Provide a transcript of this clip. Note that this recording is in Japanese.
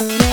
溢れ